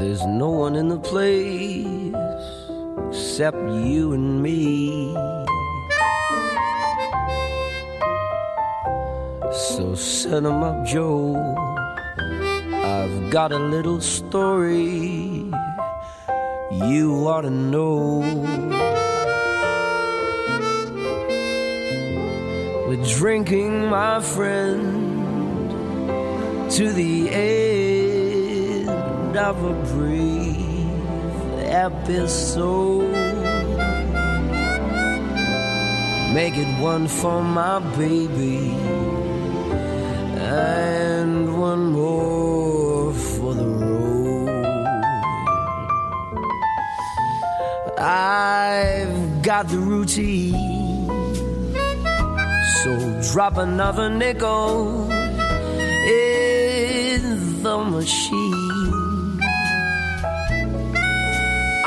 There's no one in the place except you and me. So set 'em up, Joe. I've got a little story you ought to know. We're drinking, my friend to the end of a brief episode. Make it one for my baby and one more for the road. I've got the routine, so drop another nickel in the machine.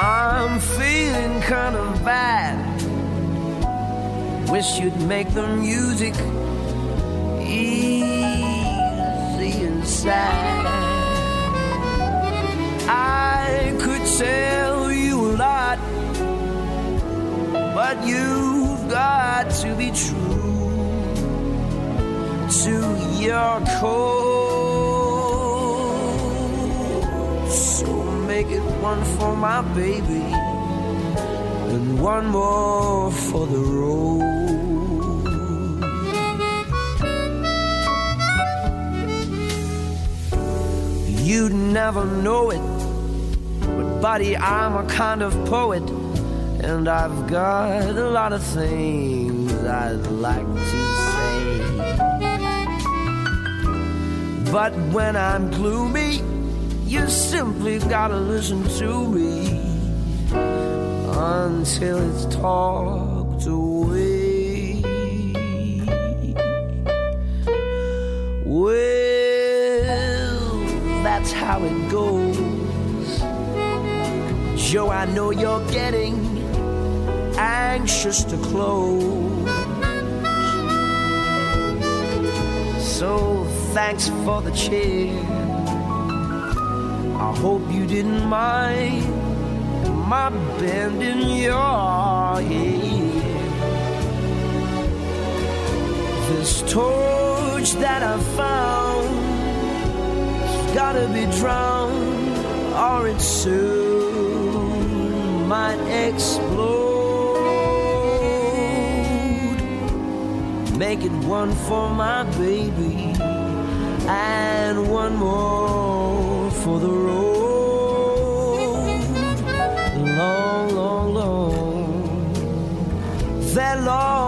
I'm feeling kind of bad. Wish you'd make the music easy and sad. I could tell you a lot, but you've got to be true to your code. Make one for my baby and one more for the road. You'd never know it, but buddy, I'm a kind of poet, and I've got a lot of things I'd like to say. But when I'm gloomy, you simply gotta listen to me until it's talked away. Well, that's how it goes. Joe, I know you're getting anxious to close. So thanks for the cheer. I hope you didn't mind my bending your ear. This torch that I found has gotta be drowned, or it soon might explode. Make it one for my baby and one more for the road. Long, long, long, that long,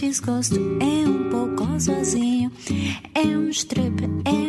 desgosto é um pouco sozinho, é um strip, é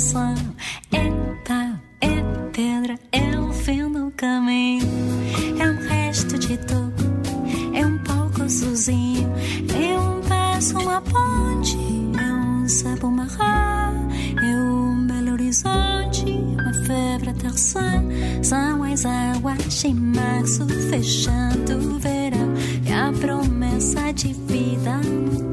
canção. tá, é pedra, é o fim do caminho. É um resto de tudo, é um pouco sozinho. É um passo, uma ponte, é um sapo marrom. É um belo horizonte, uma febre terçã. São as águas de março, fechando o verão. E a promessa de vida no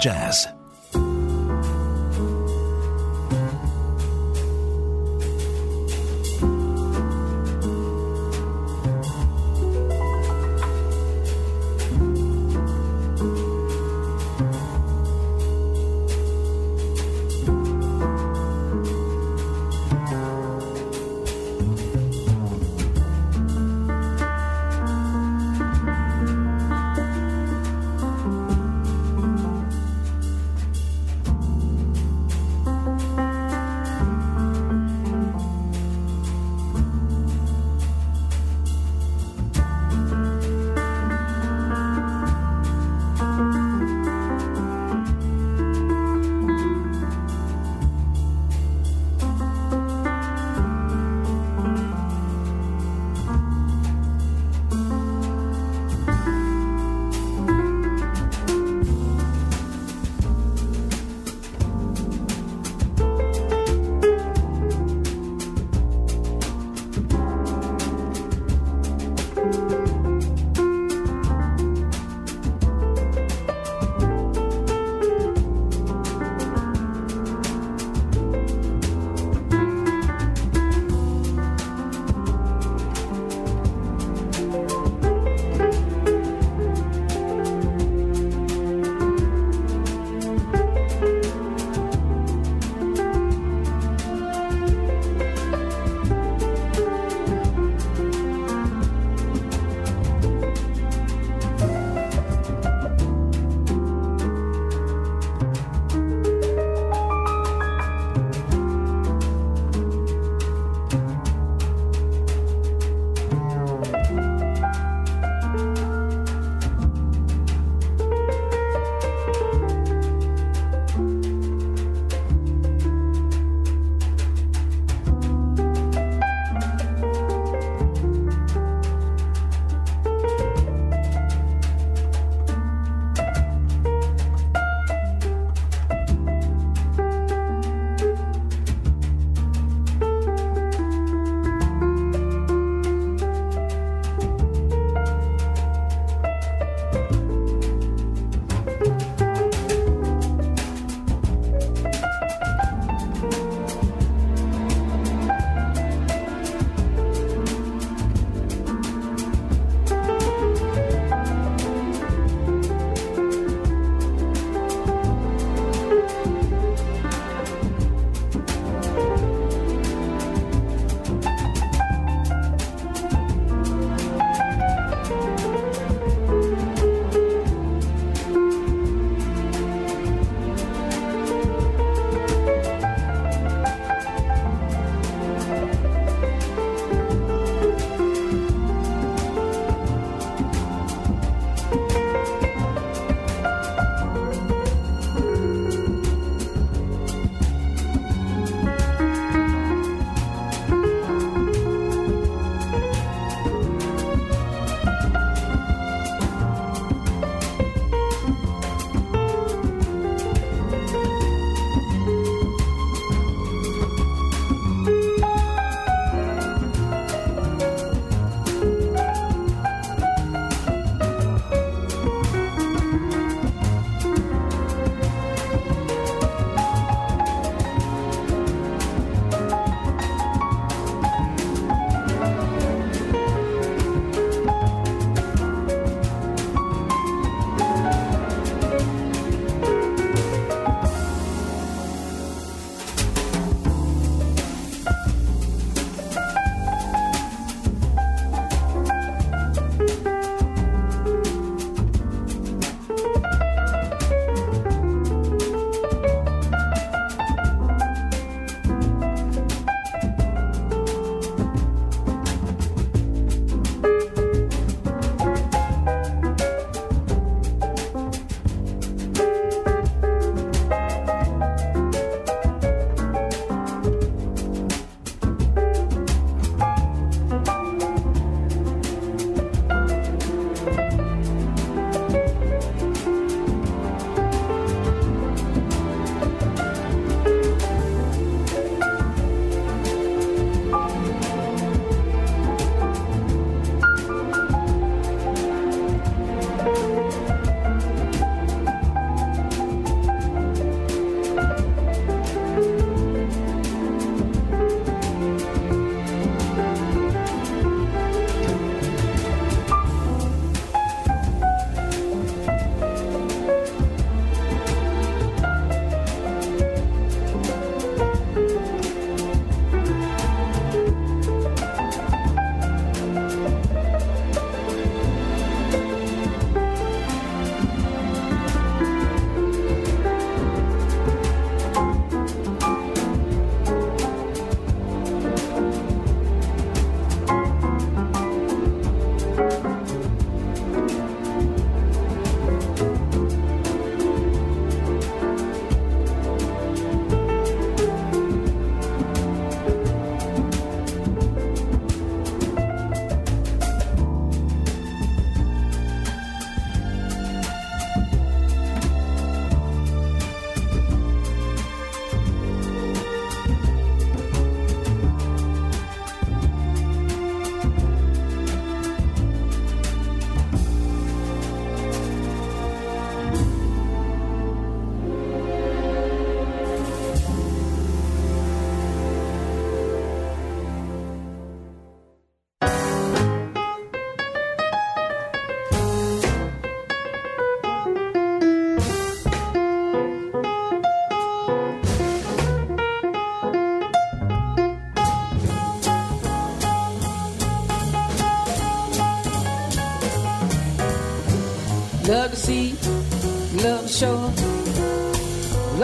Jazz.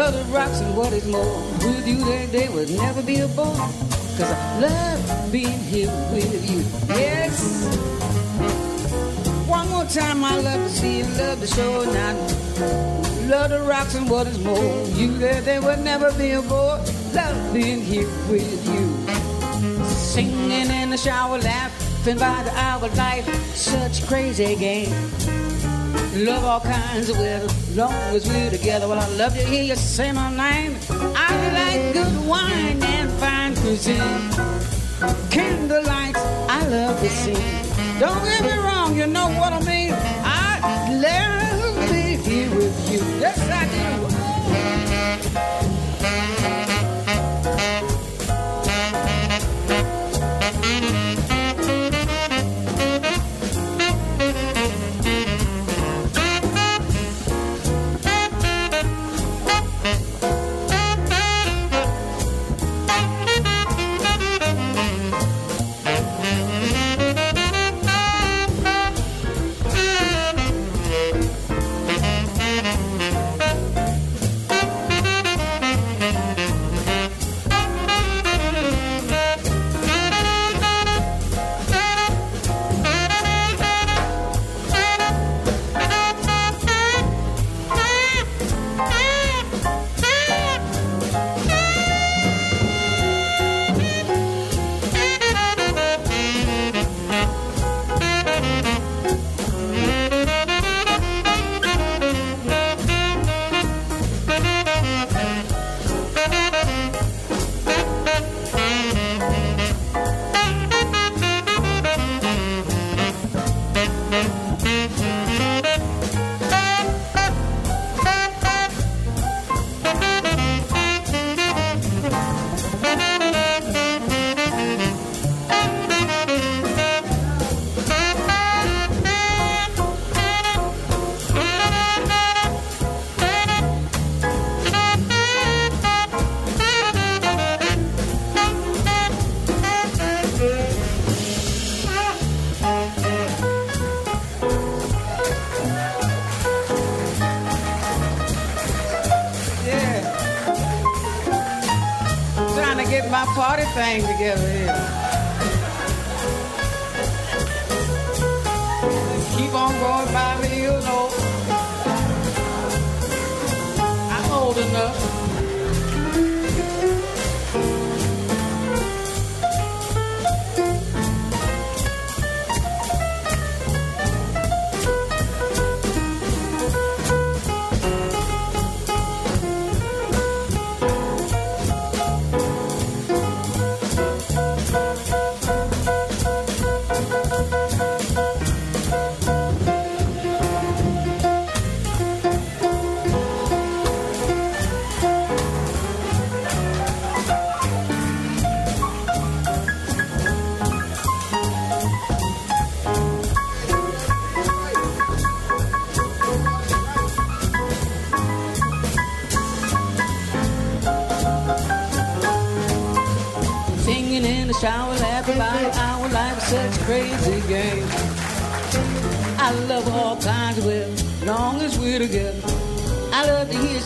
The rocks and what is more. With you there, there would never be a bore. Cause I love being here with you. Yes. One more time, I love to see and love the shore. Now, love the rocks and what is more. You there, there would never be a bore. Love being here with you. Singing in the shower, laughing by the hour, life, such crazy game. Love all kinds of weather, long as we're together. Well, I love to hear you say my name. I like good wine and fine cuisine. Candlelights, I love to see. Don't get me wrong, you know what I mean. I love to be here with you. Yes, I do.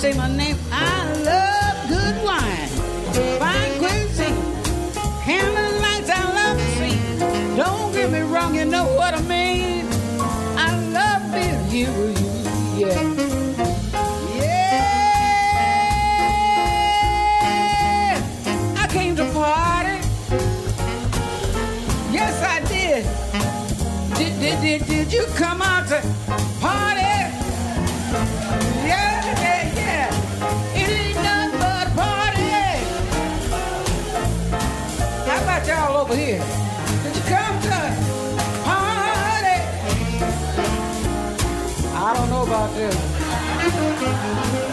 Say my name. I love good wine, fine cuisine, candlelights. I love to see. Don't get me wrong, you know what I mean. I love being here with you, yeah. I to I did, did, did you come out to about this.